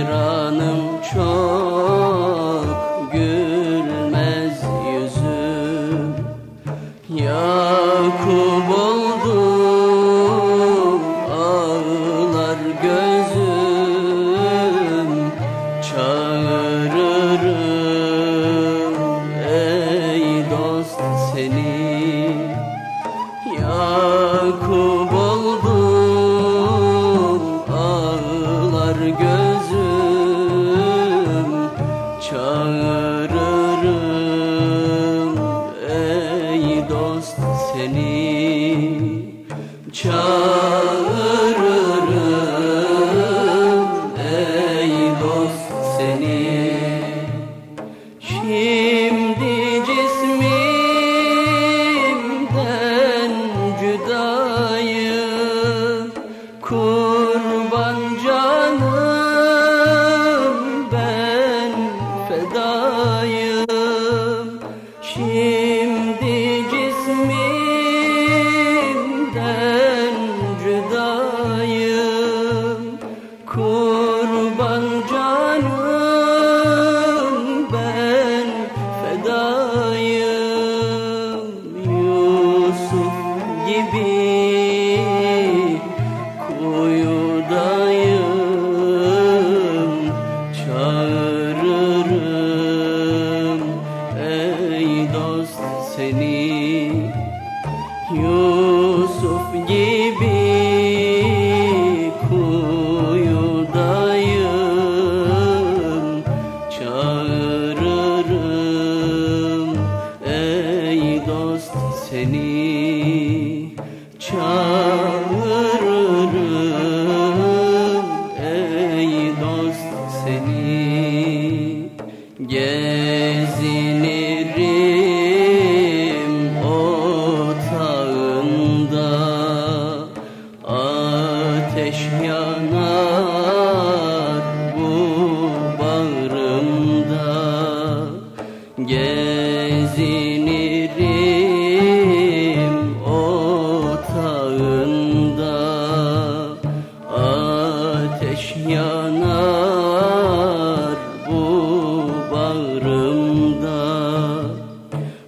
Heyranım çok gülmez yüzüm. Yakup oldu ağlar gözüm. Çağırırım ey dost seni. Yakup gibi. Shine.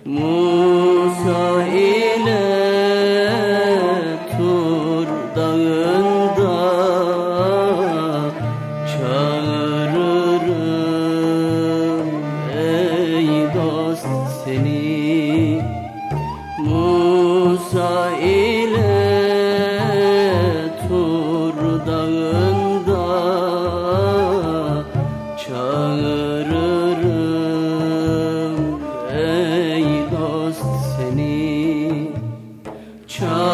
Musa ile Tur dağında çağırırım ey dost seni. Musa ile Tur dağında seni çağır.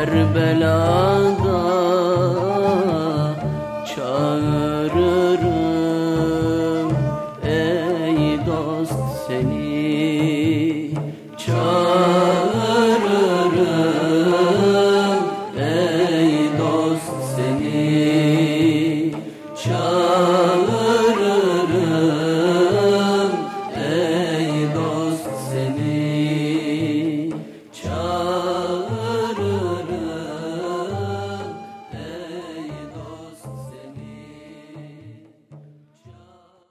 Kerbela